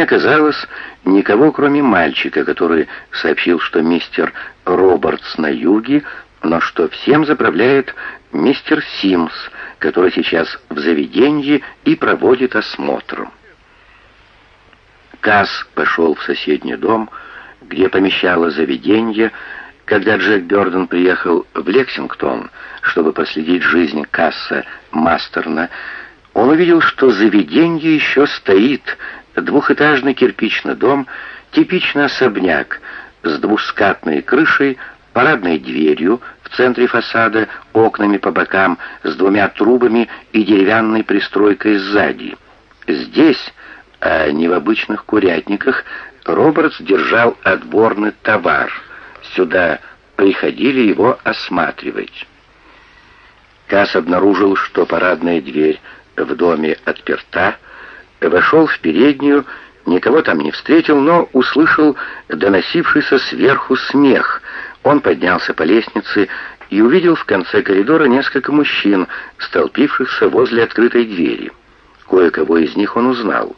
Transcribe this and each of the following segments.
оказалось никого, кроме мальчика, который сообщил, что мистер Робертс на юге, но что всем заправляет мистер Симс, который сейчас в заведении и проводит осмотр. Касс пошел в соседний дом, где помещало заведение, когда Джек Бёрден приехал в Лексингтон, чтобы последить жизнь Касса Мастерна, он увидел, что заведение еще стоит, двухэтажный кирпичный дом, типичный особняк с двускатной крышей, парадной дверью в центре фасада, окнами по бокам, с двумя трубами и деревянной пристройкой сзади. Здесь, а не в обычных курятниках, Робертс держал отборный товар. Сюда приходили его осматривать. Касс обнаружил, что парадная дверь в доме отперта, вошел в переднюю, никого там не встретил, но услышал доносившийся сверху смех. Он поднялся по лестнице и увидел в конце коридора несколько мужчин, столпившихся возле открытой двери. Кое-кого из них он узнал.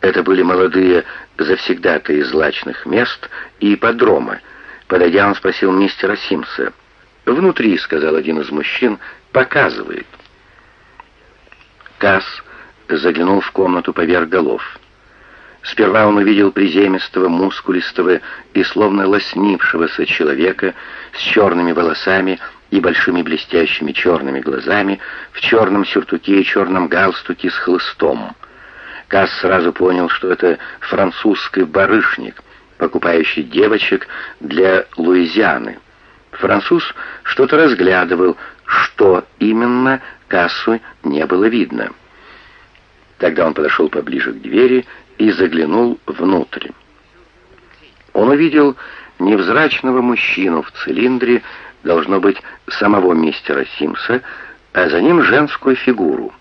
Это были молодые завсегдаты из злачных мест и ипподрома. Подойдя, он спросил мистера Симса. «Внутри», — сказал один из мужчин, — «показывает». Касс заглянул в комнату поверх голов. Сперва он увидел приземистого, мускулистого и словно лоснившегося человека с черными волосами и большими блестящими черными глазами, в черном сюртуке и черном галстуке с хлыстом. Касс сразу понял, что это французский барышник, покупающий девочек для Луизианы. Француз что-то разглядывал, что именно Кассу не было видно. Тогда он подошел поближе к двери и заглянул внутрь. Он увидел невзрачного мужчину в цилиндре, должно быть, самого мистера Симса, а за ним женскую фигуру.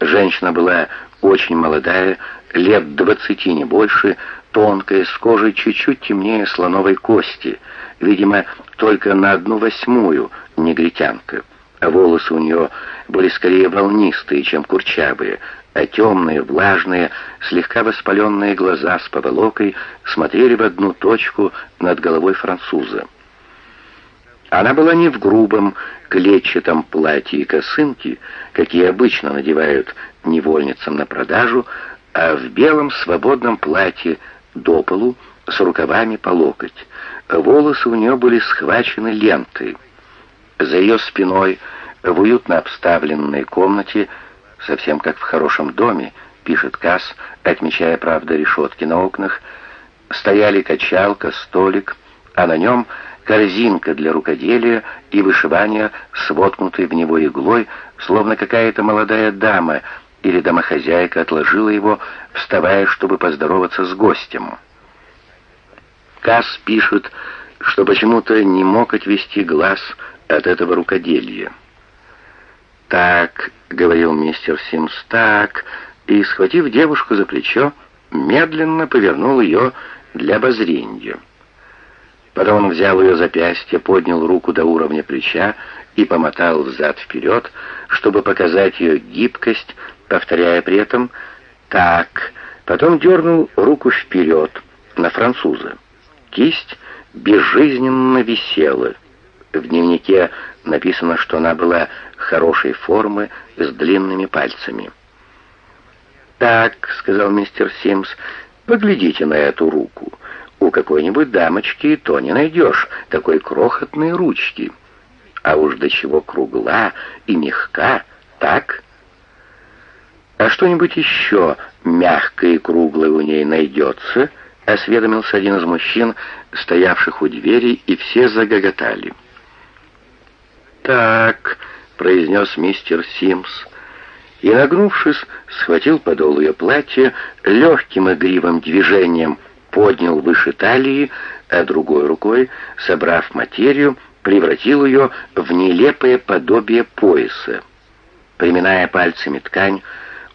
Женщина была очень молодая, лет двадцати не больше, тонкая, с кожей чуть-чуть темнее слоновой кости, видимо, только на одну восьмую негритянка волосы у нее были скорее волнистые, чем курчавые, а темные, влажные, слегка воспаленные глаза с поволокой смотрели в одну точку над головой француза. Она была не в грубом, клетчатом платье и косынке, какие обычно надевают невольницам на продажу, а в белом свободном платье до полу с рукавами по локоть. Волосы у нее были схвачены лентой. За ее спиной, в уютно обставленной комнате, совсем как в хорошем доме, пишет Касс, отмечая, правда, решетки на окнах, стояли качалка, столик, а на нем корзинка для рукоделия и вышивания с в него иглой, словно какая-то молодая дама или домохозяйка отложила его, вставая, чтобы поздороваться с гостем. Касс пишет, что почему-то не мог отвести глаз от этого рукоделия. «Так», — говорил мистер Симс, — «так», и, схватив девушку за плечо, медленно повернул ее для обозрения. Потом он взял ее запястье, поднял руку до уровня плеча и помотал взад-вперед, чтобы показать ее гибкость, повторяя при этом «так». Потом дернул руку вперед на француза. Кисть безжизненно висела — в дневнике написано, что она была хорошей формы с длинными пальцами. «Так», — сказал мистер Симс, — «поглядите на эту руку. У какой-нибудь дамочки и то не найдешь такой крохотной ручки. А уж до чего кругла и мягка, так?» «А что-нибудь еще мягкое и круглое у ней найдется?» — осведомился один из мужчин, стоявших у двери, и все загоготали. «Так», — произнес мистер Симс, и, нагнувшись, схватил подол ее платья, легким игривым движением поднял выше талии, а другой рукой, собрав материю, превратил ее в нелепое подобие пояса. Приминая пальцами ткань,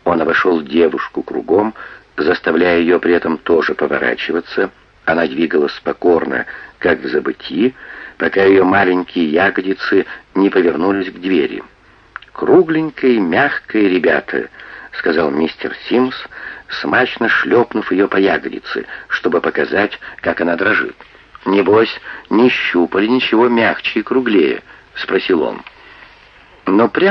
он обошел девушку кругом, заставляя ее при этом тоже поворачиваться. Она двигалась покорно, как в забытии, пока ее маленькие ягодицы не повернулись к двери. «Кругленькая и мягкая, ребята», — сказал мистер Симс, смачно шлепнув ее по ягодице, чтобы показать, как она дрожит. «Небось, не щупали ничего мягче и круглее?» — спросил он. Но прямо